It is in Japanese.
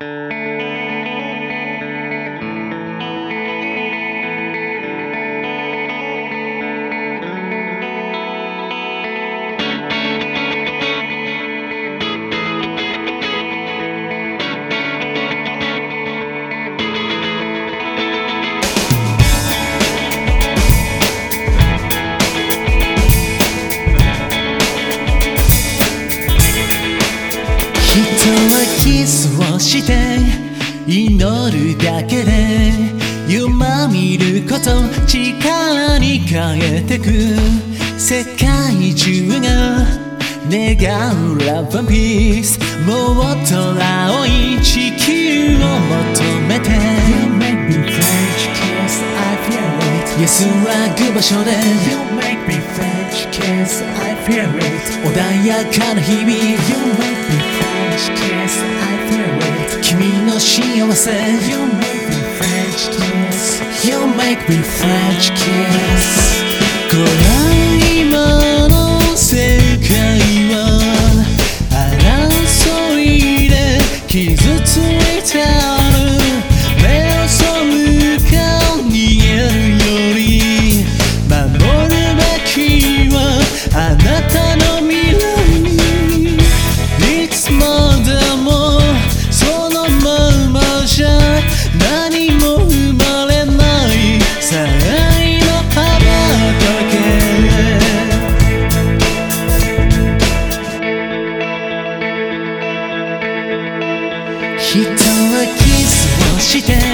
人はキスをして祈るだけで夢見ること力に変えてく世界中が願うラブピースもっと青い地球を求めて You make me French kiss I feel it 安らぐ場所で You make me French kiss I feel it 穏やかな日々 You make me French kiss I feel it 幸せ You make me French kiss You make me French kiss ご覧今の世界は争いで傷ついた人はキスをして